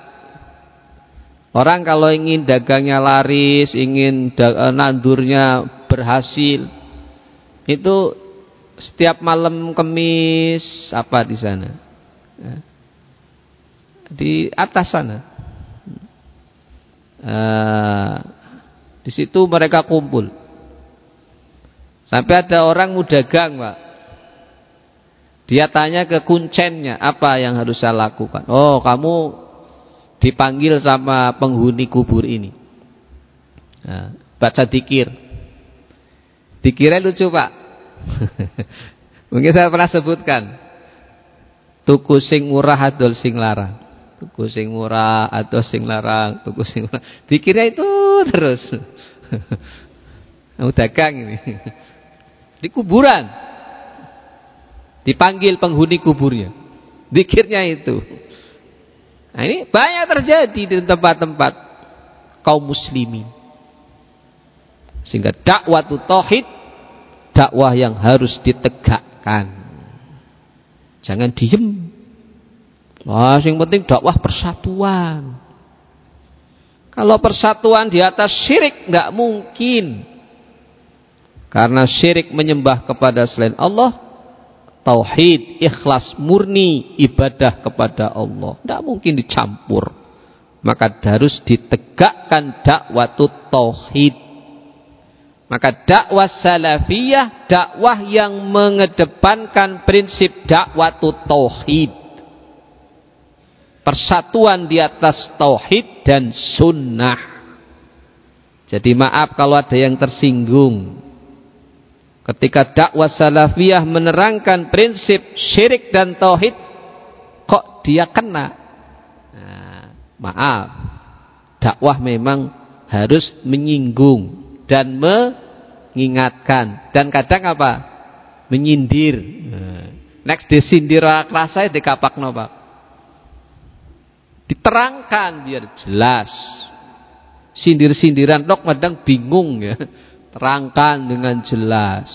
Speaker 1: orang kalau ingin dagangnya laris, ingin eh, nandurnya berhasil, itu setiap malam kemis apa di sana? Ya. Di atas sana. Uh, di situ mereka kumpul. Sampai ada orang mau dagang, Pak. Dia tanya ke kuncennya, apa yang harus saya lakukan? Oh, kamu dipanggil sama penghuni kubur ini. Nah, baca dikir. Dikirnya lucu, Pak. Mungkin saya pernah sebutkan. Tuku sing murah atau sing larang. Tuku sing murah atau sing larang. Tuku sing murah. Dikirnya itu terus. Mau dagang ini. Di kuburan. Dipanggil penghuni kuburnya. Dikirnya itu. Nah, ini banyak terjadi di tempat-tempat kaum muslimin. Sehingga dakwah tauhid dakwah yang harus ditegakkan. Jangan diem. Wah, yang penting dakwah persatuan. Kalau persatuan di atas syirik nggak mungkin. Karena syirik menyembah kepada selain Allah tauhid, ikhlas murni ibadah kepada Allah. Tidak mungkin dicampur. maka harus ditegakkan dakwah tauhid. Maka dakwah salafiyah dakwah yang mengedepankan prinsip dakwah tauhid. Persatuan di atas tauhid dan sunnah. Jadi maaf kalau ada yang tersinggung. Ketika dakwah salafiyah menerangkan prinsip syirik dan tauhid, kok dia kena? Nah, maaf, dakwah memang harus menyinggung dan mengingatkan dan kadang apa? Menyindir. Nah, next disindir kerasa dikapak no pak. Diterangkan biar jelas. Sindir-sindiran dok kadang bingung ya terangkan dengan jelas.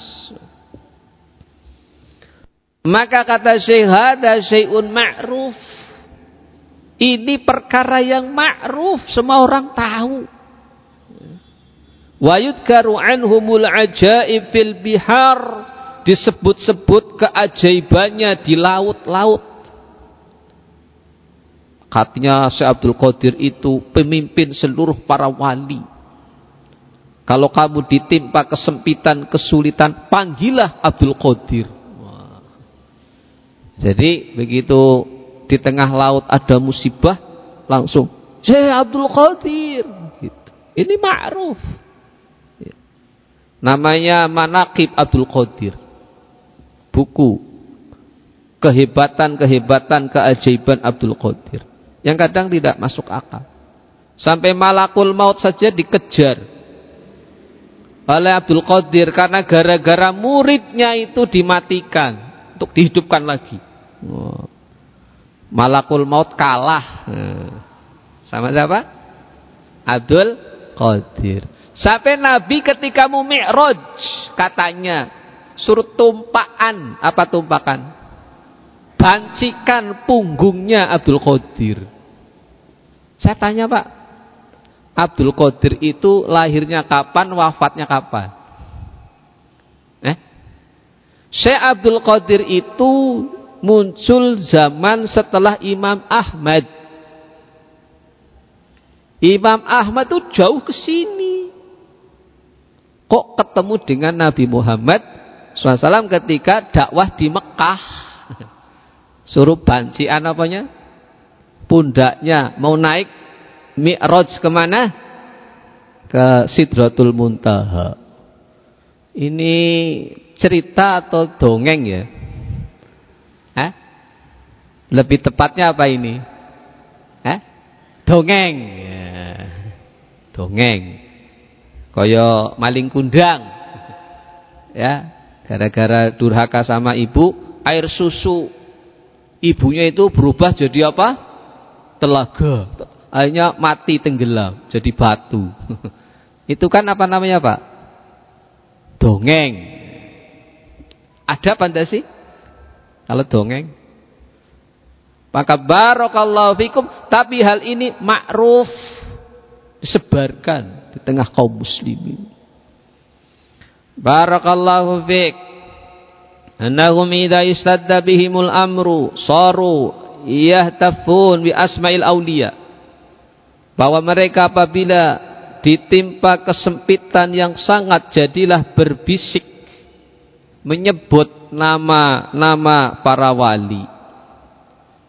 Speaker 1: Maka kata Syekh hada syai'un ma'ruf. Ini perkara yang ma'ruf, semua orang tahu. Wa yudkaru anhumul ajaib fil bihar. Disebut-sebut keajaibannya di laut-laut. Katanya Syekh Abdul Qadir itu pemimpin seluruh para wali. Kalau kamu ditimpa kesempitan, kesulitan, panggillah Abdul Qadir. Jadi begitu di tengah laut ada musibah, langsung Syekh Abdul Qadir. Gitu. Ini ma'ruf. Ya. Namanya Manakib Abdul Qadir. Buku kehebatan-kehebatan keajaiban Abdul Qadir. Yang kadang tidak masuk akal. Sampai malakul maut saja dikejar oleh Abdul Qadir karena gara-gara muridnya itu dimatikan untuk dihidupkan lagi. Oh. Malakul maut kalah. Eh. Sama siapa? Abdul Qadir. Sampai Nabi ketika mau mi'raj katanya suruh tumpakan. Apa tumpakan? Bancikan punggungnya Abdul Qadir. Saya tanya Pak, Abdul Qadir itu lahirnya kapan, wafatnya kapan? Eh? Syekh Abdul Qadir itu muncul zaman setelah Imam Ahmad. Imam Ahmad itu jauh ke sini. Kok ketemu dengan Nabi Muhammad SAW ketika dakwah di Mekah. Suruh bancian apanya? Pundaknya mau naik Mi'raj ke mana? Ke Sidratul Muntaha. Ini cerita atau dongeng ya? Hah? Lebih tepatnya apa ini? Hah? Dongeng. Ya. Dongeng. Koyo maling kundang. Ya, gara-gara durhaka sama ibu, air susu ibunya itu berubah jadi apa? Telaga akhirnya mati tenggelam jadi batu. Itu kan apa namanya Pak? Dongeng. Ada sih? Kalau dongeng? Maka barakallahu fikum, tapi hal ini ma'ruf disebarkan di tengah kaum muslimin. Barakallahu fik. Annahum idza istadda bihimul amru saru yahtafun bi asma'il awliya bahwa mereka apabila ditimpa kesempitan yang sangat jadilah berbisik menyebut nama-nama para wali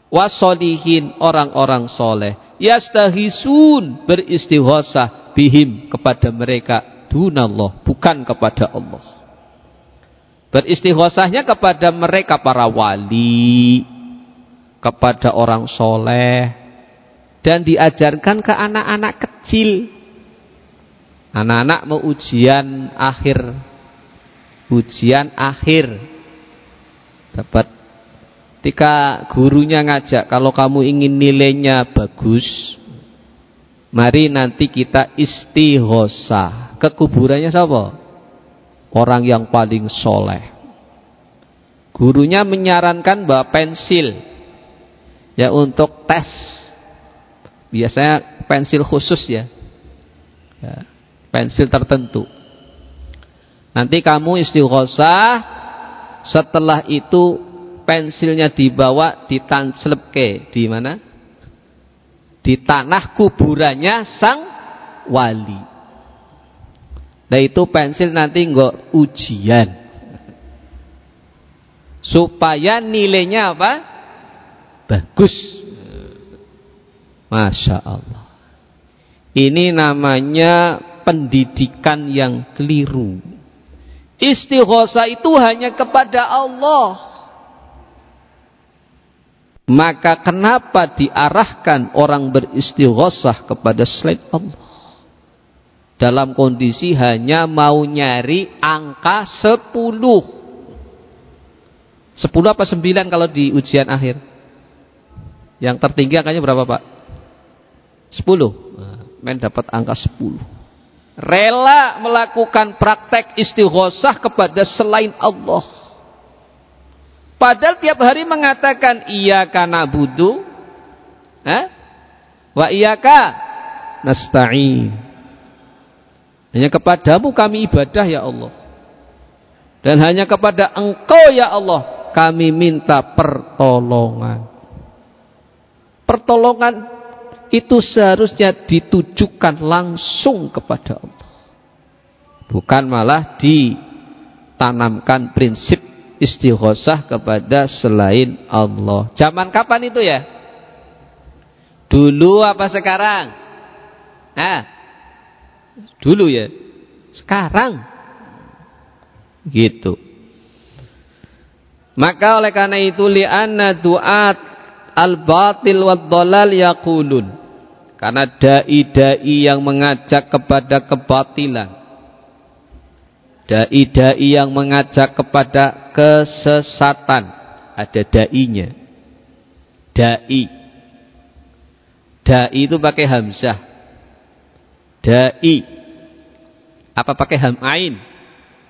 Speaker 1: wasolihin orang-orang soleh yastahisun beristighosah bihim kepada mereka dunallah bukan kepada Allah beristighosahnya kepada mereka para wali kepada orang soleh dan diajarkan ke anak-anak kecil. Anak-anak mau ujian akhir. Ujian akhir. Dapat ketika gurunya ngajak kalau kamu ingin nilainya bagus, mari nanti kita istighosah. Ke kuburannya siapa? Orang yang paling soleh. Gurunya menyarankan bawa pensil. Ya untuk tes. Biasanya pensil khusus ya, ya pensil tertentu. Nanti kamu istighosah. Setelah itu pensilnya dibawa ke di mana di tanah kuburannya sang wali. Nah itu pensil nanti nggak ujian. Supaya nilainya apa? Bagus. Masya Allah. Ini namanya pendidikan yang keliru. Istighosa itu hanya kepada Allah. Maka kenapa diarahkan orang beristighosah kepada selain Allah? Dalam kondisi hanya mau nyari angka 10. 10 apa 9 kalau di ujian akhir? Yang tertinggi angkanya berapa Pak? 10. Main dapat angka 10. Rela melakukan praktek istighosah kepada selain Allah. Padahal tiap hari mengatakan iya karena budu, eh? wa iyaka nasta'in. Hanya kepadamu kami ibadah ya Allah. Dan hanya kepada engkau ya Allah kami minta pertolongan. Pertolongan itu seharusnya ditujukan langsung kepada Allah. Bukan malah ditanamkan prinsip istighosah kepada selain Allah. Zaman kapan itu ya? Dulu apa sekarang? Nah, dulu ya. Sekarang. Gitu. Maka oleh karena itu li'anna du'at al-batil wa dhalal yaqulun. Karena dai-dai yang mengajak kepada kebatilan Dai-dai yang mengajak kepada kesesatan. Ada dai-nya. Dai. Dai itu pakai hamzah. Dai. Apa pakai ham ain?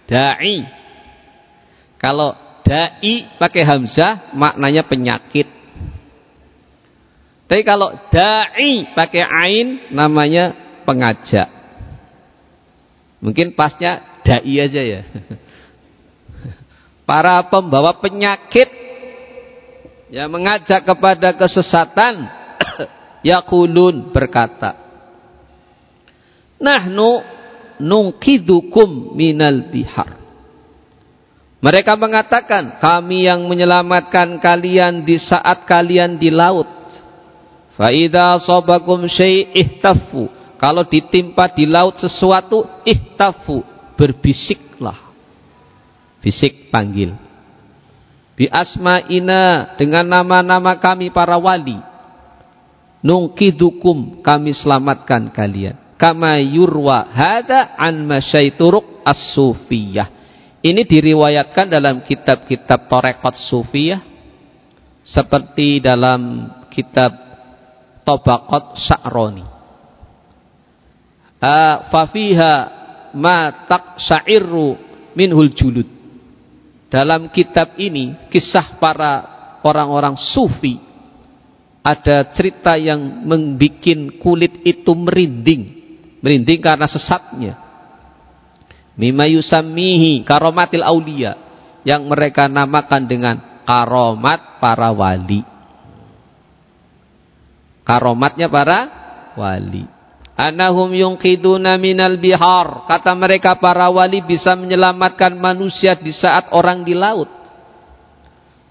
Speaker 1: Dai. Kalau dai pakai hamzah maknanya penyakit. Tapi kalau dai pakai ain namanya pengajak. Mungkin pasnya dai aja ya. Para pembawa penyakit yang mengajak kepada kesesatan yaqulun berkata Nahnu nungkidukum minal bihar mereka mengatakan, kami yang menyelamatkan kalian di saat kalian di laut. Faida sobakum syai. Kalau ditimpa di laut sesuatu, ihtafu berbisiklah. Bisik panggil. Bi asma'ina dengan nama-nama kami para wali. Nungkidukum kami selamatkan kalian. Kama yurwa hada an masyaituruk as-sufiyah. Ini diriwayatkan dalam kitab-kitab torekot sufiyah. Seperti dalam kitab Tobakot Sa'roni. Uh, fafiha ma taqsa'irru minhul julud. Dalam kitab ini kisah para orang-orang sufi ada cerita yang membuat kulit itu merinding. Merinding karena sesatnya. Mima yusammihi karomatil aulia yang mereka namakan dengan karomat para wali. Karomatnya para wali. Anahum yungkiduna minal bihar. Kata mereka para wali bisa menyelamatkan manusia di saat orang di laut.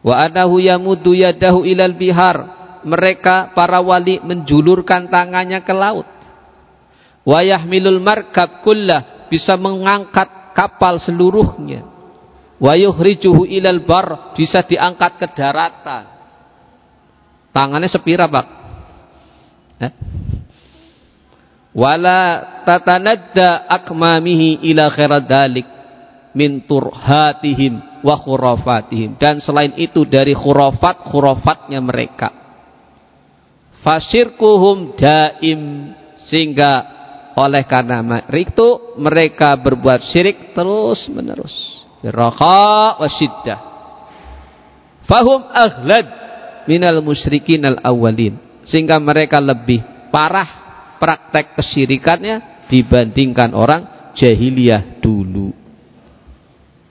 Speaker 1: Wa anahu yamudu yadahu ilal bihar. Mereka para wali menjulurkan tangannya ke laut. Wa yahmilul markab kullah. Bisa mengangkat kapal seluruhnya. Wa yuhrijuhu ilal bar. Bisa diangkat ke daratan. Tangannya sepira pak? Eh? Wala tatanadda akmamihi ila khairadalik min turhatihim wa khurafatihim. Dan selain itu dari khurafat khurafatnya mereka. Fasirkuhum daim sehingga oleh karena itu mereka berbuat syirik terus menerus. Birraha wa syiddah. Fahum aghlad minal musyrikin al awalin sehingga mereka lebih parah praktek kesyirikannya dibandingkan orang jahiliyah dulu.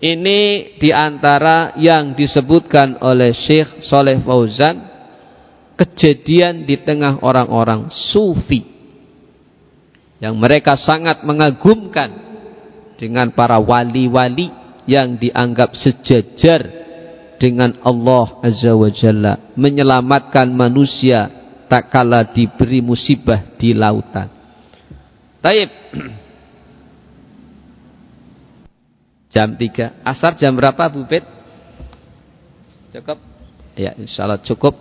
Speaker 1: Ini di antara yang disebutkan oleh Syekh Soleh Fauzan kejadian di tengah orang-orang sufi yang mereka sangat mengagumkan dengan para wali-wali yang dianggap sejajar dengan Allah Azza wa Jalla menyelamatkan manusia tak kala diberi musibah di lautan. Taib. Jam 3. Asar jam berapa Bu Pet? Cukup? Ya, insyaallah cukup.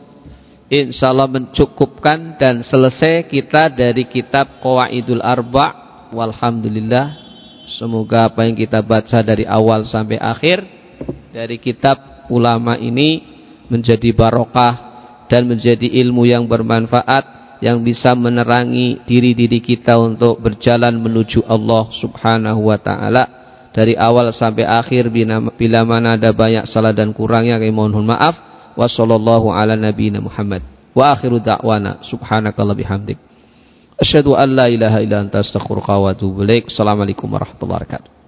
Speaker 1: Insyaallah mencukupkan dan selesai kita dari kitab Qawaidul Arba' walhamdulillah Semoga apa yang kita baca dari awal sampai akhir dari kitab ulama ini menjadi barokah dan menjadi ilmu yang bermanfaat yang bisa menerangi diri-diri kita untuk berjalan menuju Allah Subhanahu wa taala. Dari awal sampai akhir bila mana ada banyak salah dan kurangnya kami mohon maaf. Wa sallallahu ala nabiyina Muhammad. Wa akhiru da'wana. Subhanakallah bihamdik. Asyhadu an la ilaha illa anta astaghfiruka wa atubu. Assalamualaikum warahmatullahi wabarakatuh.